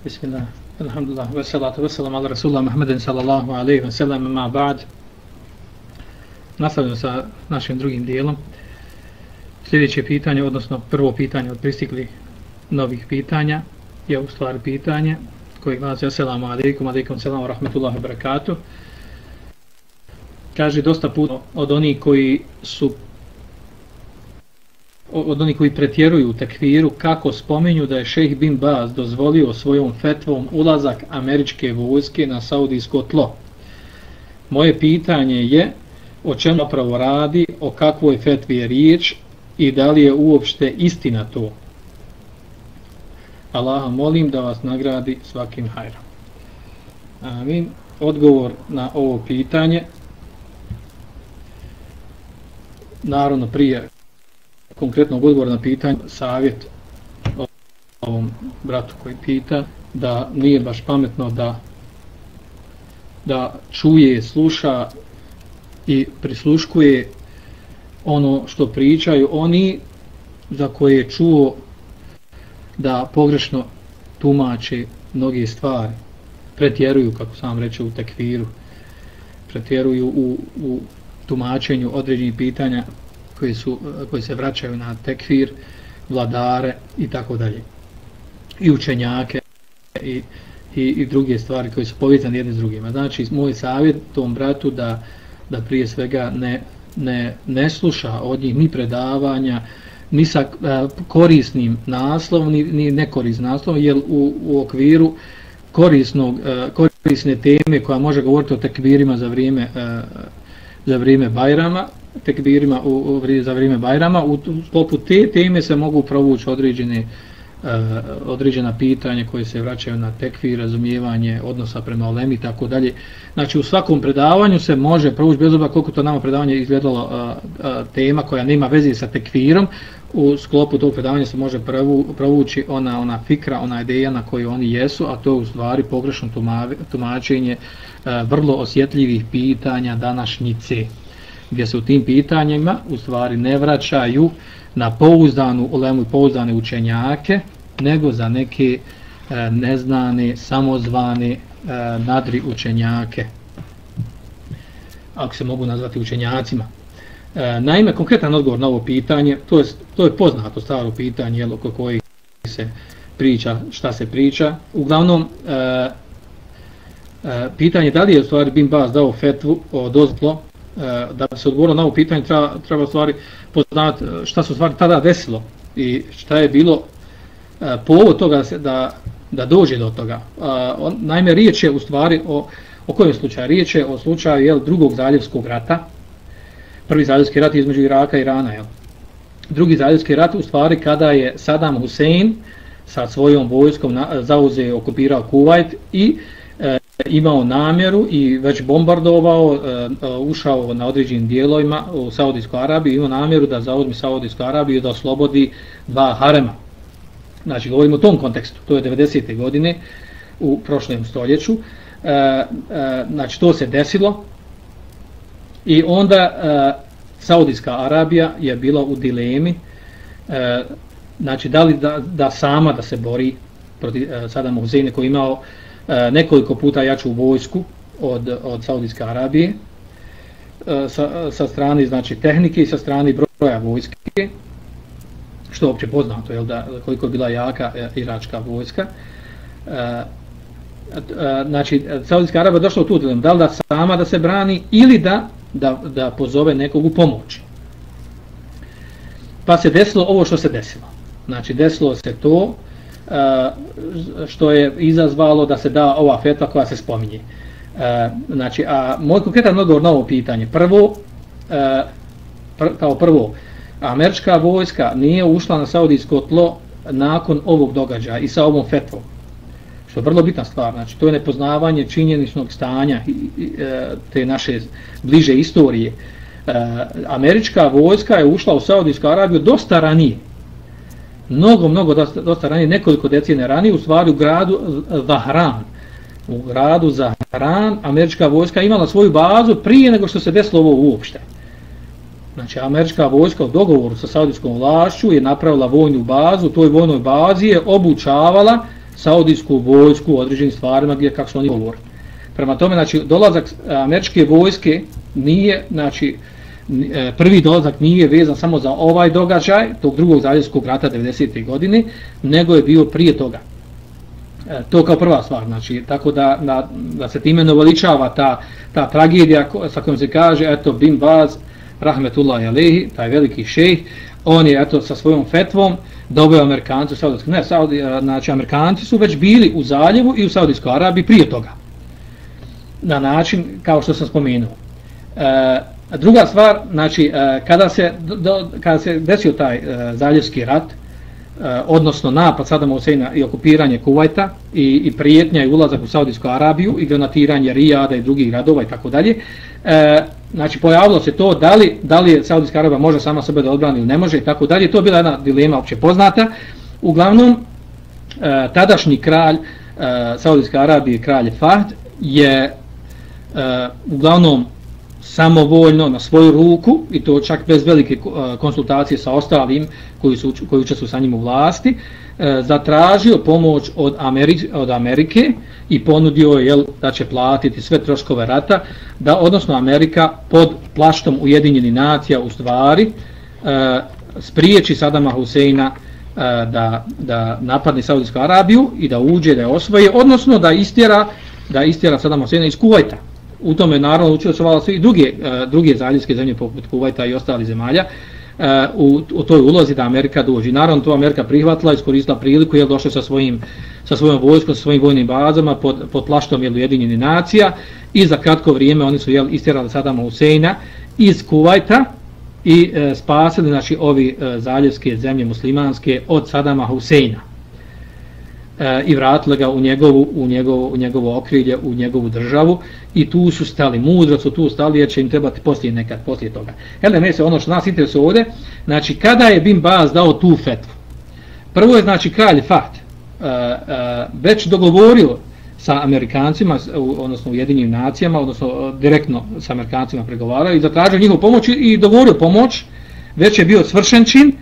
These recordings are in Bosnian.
Bismillah, alhamdulillah, wa salatu wa salam ala rasulullah Muhammedin sallallahu alaihi wa sallam, ma ba'd. Nastavljamo sa našim drugim dijelom. Sljedeće pitanje, odnosno prvo pitanje od pristikli novih pitanja, je u stvari pitanje koje glasi Assalamu alaikum, alaikum salam wa rahmatullahi wa barakatuh. Kaže dosta puno od onih koji su od onih koji pretjeruju u tekviru kako spominju da je šejh bin Baz dozvolio svojom fetvom ulazak američke vojske na saudijsko tlo. Moje pitanje je o čemu pravo radi, o kakvoj fetvi je riječ i da li je uopšte istina to. Allaha molim da vas nagradi svakim hajrom. Amin. Odgovor na ovo pitanje naravno prije konkretnog odgovora na pitanje, savjet ovom bratu koji pita, da nije baš pametno da da čuje, sluša i prisluškuje ono što pričaju oni za koje je čuo da pogrešno tumače mnoge stvari, pretjeruju, kako sam reče, u tekviru, pretjeruju u, u tumačenju određenih pitanja koji, su, koji se vraćaju na tekfir, vladare i tako dalje. I učenjake i, i, i druge stvari koji su povezane jedne s drugima. Znači, moj savjet tom bratu da, da prije svega ne, ne, ne sluša od njih ni predavanja, ni sa e, korisnim naslovom, ni, ni nekorisnim naslovom, jer u, u okviru korisnog, e, korisne teme koja može govoriti o tekvirima za vrijeme, e, za vrijeme Bajrama, tekbirima u, u, za vrijeme Bajrama. U poput te teme se mogu provući određene uh, određena pitanja koje se vraćaju na tekvir, razumijevanje odnosa prema olemi i tako dalje. Znači u svakom predavanju se može provući, bez obzira koliko to nama predavanje izgledalo uh, uh, tema koja nema veze sa tekvirom, u sklopu tog predavanja se može provu, provući ona, ona fikra, ona ideja na koju oni jesu, a to je u stvari pogrešno tumačenje uh, vrlo osjetljivih pitanja današnjice gdje se u tim pitanjima u stvari ne vraćaju na pouzdanu ulemu i pouzdane učenjake, nego za neke e, neznane, samozvane e, nadri učenjake, ako se mogu nazvati učenjacima. E, naime, konkretan odgovor na ovo pitanje, to je, to je poznato staro pitanje, jel, oko koji se priča, šta se priča. Uglavnom, e, e, pitanje da li je u stvari Bin Bas dao fetvu o dozvlo E, da bi se odgovorilo na ovo pitanje treba, treba stvari poznavati e, šta se stvari tada desilo i šta je bilo e, povod toga da, se, da, da dođe do toga. Naime, riječ je u stvari o, o kojem slučaju? Riječ je o slučaju jel, drugog zaljevskog rata. Prvi zaljevski rat između Iraka i Irana. Jel. Drugi zaljevski rat u stvari kada je Saddam Hussein sa svojom vojskom na, zauzeo, okupirao Kuwait i imao namjeru i već bombardovao, e, e, ušao na određenim dijelovima u Saudijsku Arabiju, imao namjeru da zauzmi Saudijsku Arabiju i da oslobodi dva harema. Znači, govorimo o tom kontekstu, to je 90. godine u prošlom stoljeću. E, znači, to se desilo i onda Saudijska Arabija je bila u dilemi znači, da li da, da sama da se bori protiv Sadama Huseine koji imao E, nekoliko puta jaču vojsku od, od Saudijske Arabije e, sa, sa strane znači tehnike i sa strane broja vojske što je opće poznato jel, da koliko je bila jaka e, iračka vojska. E, e, znači Saudijska Arabija došla u tu dilemu da li da sama da se brani ili da, da, da pozove nekog u pomoć. Pa se desilo ovo što se desilo. Znači desilo se to što je izazvalo da se da ova fetva koja se spominje. E, znači, a moj konkretan odgovor na ovo pitanje. Prvo, e, pr kao prvo, američka vojska nije ušla na saudijsko tlo nakon ovog događaja i sa ovom fetvom. Što je vrlo bitna stvar. Znači, to je nepoznavanje činjeničnog stanja i, i, e, te naše bliže istorije. E, američka vojska je ušla u Saudijsku Arabiju dosta ranije mnogo, mnogo dosta, dosta ranije, nekoliko decijene ranije, u stvari u gradu Zahran. U gradu Zahran američka vojska imala svoju bazu prije nego što se desilo ovo uopšte. Znači, američka vojska u dogovoru sa saudijskom vlašću je napravila vojnu bazu, u toj vojnoj bazi je obučavala saudijsku vojsku u određenim stvarima gdje kako su oni govorili. Prema tome, znači, dolazak američke vojske nije, znači, uh, E, prvi dolazak nije vezan samo za ovaj događaj, tog drugog zaljevskog rata 90. godine, nego je bio prije toga. E, to kao prva stvar, znači, tako da, da, da se time novoličava ta, ta tragedija sa kojom se kaže, eto, Bin Baz, Rahmetullah alehi, taj veliki šejh, on je eto sa svojom fetvom dobio Amerikanci u Saudijskoj, ne, Saudi, e, znači Amerikanci su već bili u zaljevu i u Saudijskoj Arabiji prije toga. Na način, kao što sam spomenuo. E, druga stvar, znači, e, kada, se, do, kada se desio taj e, zaljevski rat, e, odnosno napad Sadama Huseina i okupiranje Kuvajta i, i prijetnja i ulazak u Saudijsku Arabiju i granatiranje Rijada i drugih gradova i tako dalje, e, znači pojavilo se to da li, da li Saudijska Arabija može sama sebe da odbrani ili ne može i tako dalje, to je bila jedna dilema opće poznata. Uglavnom, e, tadašnji kralj e, Saudijske Arabije, kralj Fahd, je e, uglavnom samovoljno na svoju ruku i to čak bez velike eh, konsultacije sa ostalim koji su koji učestvuju sa njim u vlasti e, zatražio pomoć od Amerike, od Amerike i ponudio je da će platiti sve troškove rata da odnosno Amerika pod plaštom Ujedinjenih nacija u stvari e, spriječi Sadama Huseina da, da napadne Saudijsku Arabiju i da uđe da je osvoje odnosno da istjera da istjera Sadama Huseina iz Kuvajta u tome naravno učestvovalo svi druge uh, druge zaljevske zemlje poput Kuvajta i ostali zemalja uh, u, u toj ulozi da Amerika dođe. Naravno to Amerika prihvatila, iskoristila priliku je došla sa svojim sa svojom vojskom, sa svojim vojnim bazama pod, pod plaštom jel, Ujedinjeni nacija i za kratko vrijeme oni su jel, istjerali Sadama Huseina iz Kuvajta i e, spasili znači, ovi e, zaljevske zemlje muslimanske od Sadama Huseina e, i vratila ga u njegovu, u, njegovu, u njegovo okrilje, u njegovu državu. I tu su stali, mudro su tu stali jer će im trebati poslije nekad, poslije toga. Hele, ne se ono što nas interesuje ovdje, znači kada je Bin Baz dao tu fetvu, prvo je znači kralj Fahd e, e, već dogovorio sa Amerikancima, odnosno Ujedinjenim nacijama, odnosno e, direktno sa Amerikancima pregovarao i zatražio njihovu pomoć i dogovorio pomoć, već je bio svršen čin,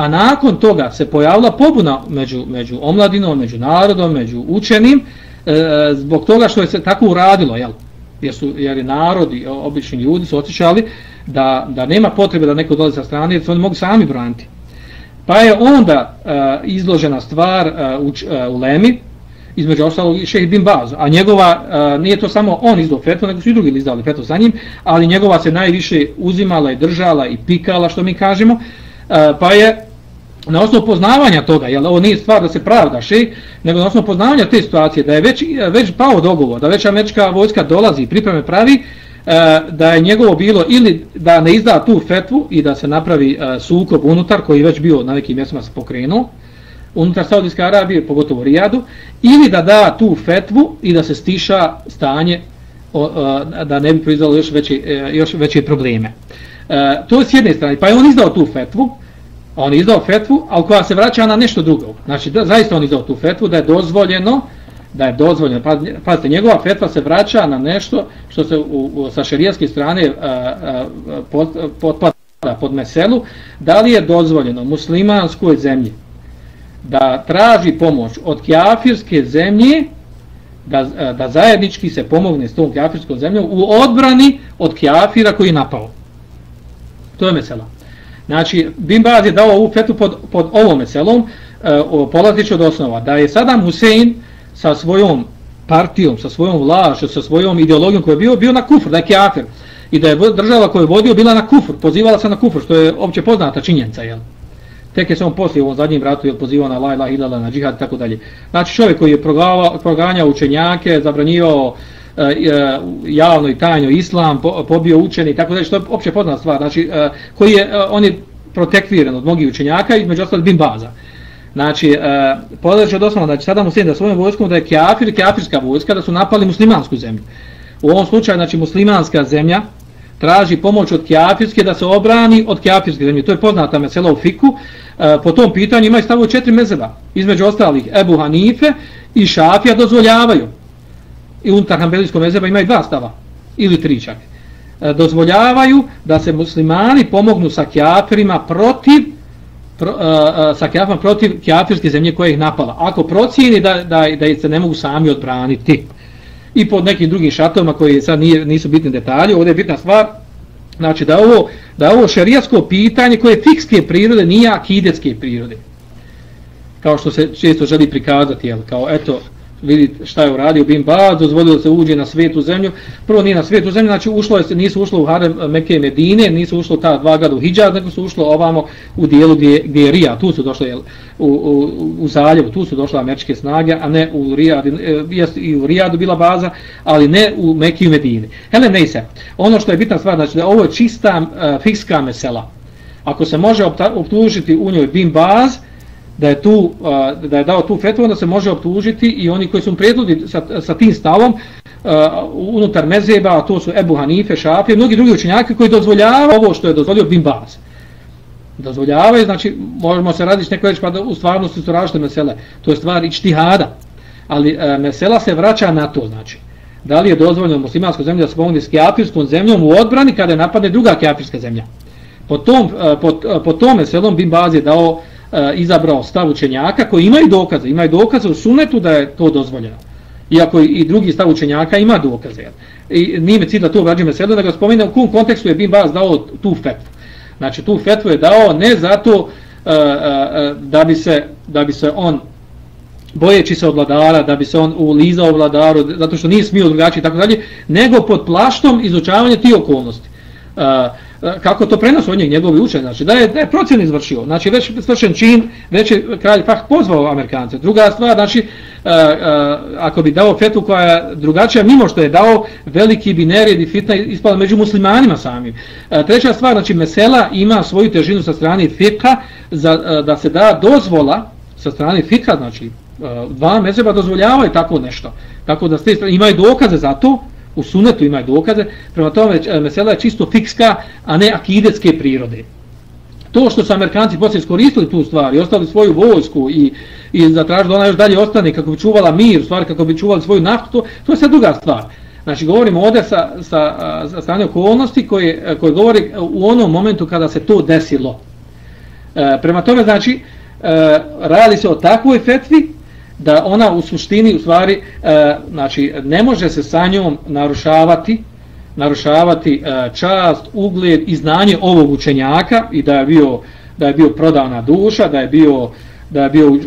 a nakon toga se pojavila pobuna među, među omladinom, među narodom, među učenim, e, zbog toga što je se tako uradilo, jel? Jer, su, jer je narod i obični ljudi su osjećali da, da nema potrebe da neko dolazi sa strane, jer se oni mogu sami braniti. Pa je onda e, izložena stvar e, u, e, u Lemi, između ostalog i šehid bin Baz, a njegova, e, nije to samo on izdao fetvu, nego su i drugi izdali fetvu za njim, ali njegova se najviše uzimala i držala i pikala, što mi kažemo, e, pa je na osnovu poznavanja toga, jel ovo nije stvar da se pravda še, nego na osnovu poznavanja te situacije, da je već, već pao dogovor, da već američka vojska dolazi i pripreme pravi, e, da je njegovo bilo ili da ne izda tu fetvu i da se napravi e, sukob unutar, koji već bio na nekim mjestima se pokrenuo, unutar Saudijske Arabije, pogotovo Rijadu, ili da da tu fetvu i da se stiša stanje e, da ne bi proizvalo još veće, e, još veće probleme. E, to je s jedne strane, pa je on izdao tu fetvu, on izdao fetvu, ali koja se vraća na nešto drugo. Znači, da, zaista on izdao tu fetvu, da je dozvoljeno, da je dozvoljeno, pa, pazite, njegova fetva se vraća na nešto što se u, u, sa šerijaske strane potpada pod meselu, da li je dozvoljeno muslimanskoj zemlji da traži pomoć od kjafirske zemlje, da, da zajednički se pomogne s tom kjafirskom zemljom u odbrani od kjafira koji je napao. To je mesela. Znači, Bin Baz je dao ovu fetu pod, pod ovom meselom, uh, eh, polazići od osnova, da je Saddam Hussein sa svojom partijom, sa svojom vlašom, sa svojom ideologijom koja je bio, bio na kufr, da je kjafir. I da je država koju je vodio bila na kufr, pozivala se na kufr, što je opće poznata činjenica, jel? Tek je se on poslije u ovom zadnjem ratu jel, pozivao na la ilaha ilala, na džihad i tako dalje. Znači čovjek koji je proganjao učenjake, zabranjivao uh, E, e, javno i tajno islam, pobio učeni i tako dalje, što je opće poznata stvar. Znači, e, koji je, on je protekviran od mnogih učenjaka i među ostalih bin baza. Znači, uh, podaći od osnovna, znači sada muslim da svojom vojskom da je kjafir, kjafirska vojska, da su napali muslimansku zemlju. U ovom slučaju, znači, muslimanska zemlja traži pomoć od kjafirske da se obrani od kjafirske zemlje. To je poznata mesela u fiku. Po tom pitanju imaju stavu četiri mezeba. Između ostalih, Ebu Hanife i Šafija dozvoljavaju. I unutar Hanbelijskog mezeba imaju dva stava. Ili tri čak. E, dozvoljavaju da se muslimani pomognu sa kjafirima protiv pro, e, e, sa kjafirima protiv kjafirske zemlje koja ih napala. Ako procijeni da, da, da se ne mogu sami odbraniti i pod nekim drugim šatovima koji sad nije, nisu bitni detalji, ovdje je bitna stvar, znači da ovo, da ovo šerijatsko pitanje koje je fikske prirode, nije akidetske prirode. Kao što se često želi prikazati, jel, kao eto, vidite šta je uradio Bin Baz, dozvolio se uđe na svetu zemlju. Prvo nije na svetu zemlju, znači ušlo je, nisu ušlo u Harem Mekke i Medine, nisu ušlo ta dva gada u Hidžad, nego su ušlo ovamo u dijelu gdje, gdje je Rija, tu su došle u, u, u zaljevu, tu su došle američke snage, a ne u Rijad, e, jest i u Rijadu bila baza, ali ne u Mekke i Medine. Hele, ne se, ono što je bitna stvar, znači da ovo je čista e, uh, fikska mesela. Ako se može optužiti u njoj Bin Baz, da je tu da je dao tu fetvu onda se može optužiti i oni koji su predludi sa, sa tim stavom uh, unutar mezeba a to su Ebu Hanife, Šafije mnogi drugi učenjaki koji dozvoljavaju ovo što je dozvolio Bin Baz. Dozvoljavaju znači možemo se raditi neko reći pa da u stvarnosti su različite mesele. To je stvar ičtihada. Ali uh, mesela se vraća na to znači. Da li je dozvoljeno muslimanskoj zemlji da se pomogne s kjafirskom zemljom u odbrani kada je napadne druga kjafirska zemlja? Po, tom, uh, po, e, po tome selom Bin Baz je dao e, izabrao stav učenjaka koji imaju dokaze, imaju dokaze u sunetu da je to dozvoljeno. Iako i drugi stav učenjaka ima dokaze. I nije me cilj da to vrađim meselo, da ga spomenu u kom kontekstu je Bin Baz dao tu fetvu. Znači tu fetvu je dao ne zato e, e, e, da, bi se, da bi se on bojeći se od vladara, da bi se on ulizao vladaru, zato što nije smio drugačije i tako dalje, nego pod plaštom izučavanja tih okolnosti. Uh, E, E, kako to prenos od njeg njegovi učenje, znači da je, da je procjen izvršio, znači već svršen čin, već je kralj Fah pozvao Amerikance. Druga stvar, znači, a, a, ako bi dao fetu koja je drugačija, mimo što je dao, veliki bi nered i fitna ispala među muslimanima samim. A, treća stvar, znači, mesela ima svoju težinu sa strane fika za, da se da dozvola sa strane fika, znači, uh, dva mezeba dozvoljavaju tako nešto. Tako da ste, imaju dokaze za to, u sunetu ima dokaze, prema tome e, mesela je čisto fikska, a ne akidetske prirode. To što su Amerikanci poslije iskoristili tu stvar i ostali svoju vojsku i, i zatražili da ona još dalje ostane kako bi čuvala mir, stvar kako bi čuvali svoju naftu, to, to je sve druga stvar. Znači govorimo ovdje sa, sa, sa strane okolnosti koje, koje govori u onom momentu kada se to desilo. E, prema tome znači e, radi se o takvoj fetvi da ona u suštini u stvari e, znači ne može se sa njom narušavati narušavati e, čast, ugled i znanje ovog učenjaka i da je bio da je bio prodana duša, da je bio da je bio uh,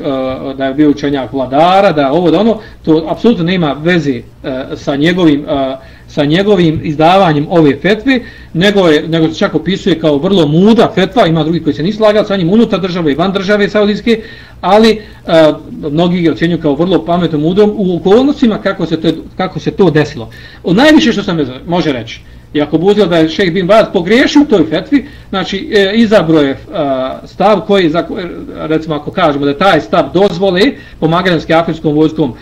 da je bio učenjak vladara, da ovo da ono to apsolutno nema veze uh, sa njegovim uh, sa njegovim izdavanjem ove fetve, nego, je, nego se čak opisuje kao vrlo muda fetva, ima drugi koji se nisu slagali sa njim unutar države i van države saudijske, ali mnogi ga ocjenjuju kao vrlo pametom mudrom u okolnostima kako se to, kako se to desilo. O najviše što sam može reći, i ako bi da je šejh bin Baz pogriješio u toj fetvi, znači e, izabro je a, stav koji, za, recimo ako kažemo da taj stav dozvole pomaganjem s afričkom vojskom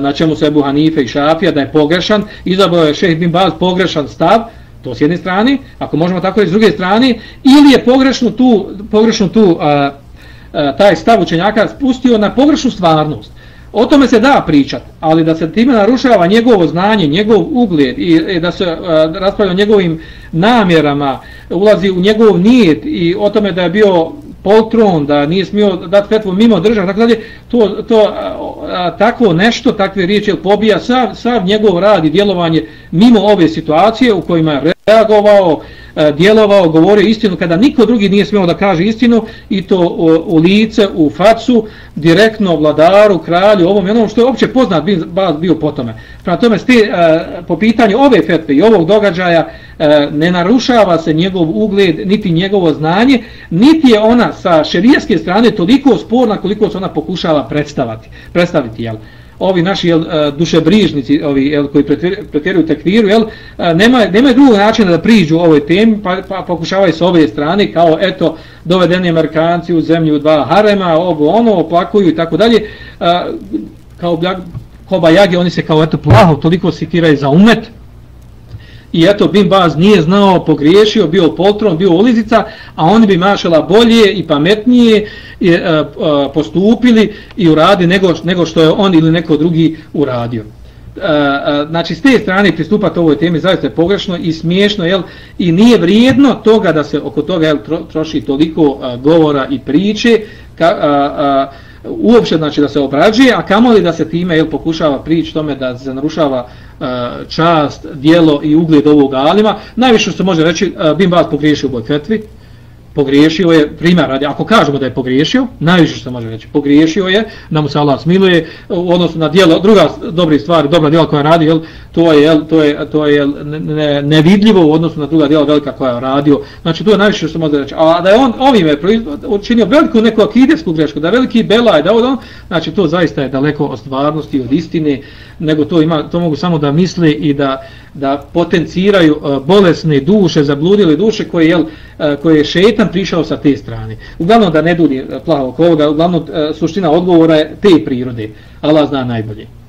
na čemu se Ebu Hanife i Šafija, da je pogrešan, izabro je šeh bin Baz pogrešan stav, to s jedne strane, ako možemo tako reći s druge strane, ili je pogrešno tu, pogrešno tu a, a, taj stav učenjaka spustio na pogrešnu stvarnost. O tome se da pričat, ali da se time narušava njegovo znanje, njegov ugled i, i da se a, raspravlja o njegovim namjerama, ulazi u njegov nijet i o tome da je bio poltron, da nije smio dati fetvu mimo država, tako dalje, to, to a, a, tako nešto, takve riječi, pobija sav, sav njegov rad i djelovanje mimo ove situacije u kojima je reagovao, e, djelovao, govorio istinu kada niko drugi nije smio da kaže istinu i to u, u lice, u facu, direktno vladaru, kralju, ovom jednom što je opće poznat bio, bio po tome. Prema tome, ste, e, po pitanju ove fetve i ovog događaja e, ne narušava se njegov ugled, niti njegovo znanje, niti je ona sa šerijeske strane toliko sporna koliko se ona pokušava predstaviti. predstaviti jel? Ovi naši jel, e, dušebrižnici ovi, jel, koji pretjeruju tekviru, jel, e, nema, nema drugog načina da priđu ovoj temi, pa, pa pokušavaju s ove strane, kao eto, dovedeni Amerikanci u zemlju dva harema, ovo ono, oplakuju i tako dalje, e, kao koba jage, oni se kao eto plaho, toliko sikiraju za umet, i eto Bin Baz nije znao, pogriješio, bio poltron, bio ulizica, a oni bi mašala bolje i pametnije i, a, a, postupili i uradi nego, nego što je on ili neko drugi uradio. E, e, znači s te strane pristupati ovoj temi zaista je pogrešno i smiješno jel i nije vrijedno toga da se oko toga jel troši toliko e, govora i priče ka, a, a, uopšte znači da se obrađuje a kamoli da se time jel pokušava prići tome da se narušava E, čast, dijelo i ugled ovog alima. Najviše što se može reći e, Bin Bas pogriješio u boj fetvi. Pogriješio je, primjer radi, ako kažemo da je pogriješio, najviše što može reći, pogriješio je, da mu se Allah smiluje, u odnosu na dijelo, druga dobra stvar, dobra dijela koja radi, jel, to je, to je, to je jel, ne, nevidljivo u odnosu na druga djela velika koja je radio, znači to je najviše što može reći, a da je on ovim je učinio veliku neku akidesku grešku, da je veliki belaj, da on, znači to zaista je daleko od stvarnosti, od istine, nego to ima to mogu samo da misle i da da potenciraju e, bolesne duše, zabludile duše koje je e, koje je šetan prišao sa te strane. Uglavnom da ne dulje plavo plaho oko ovoga, uglavnom e, suština odgovora je te prirode. Allah zna najbolje.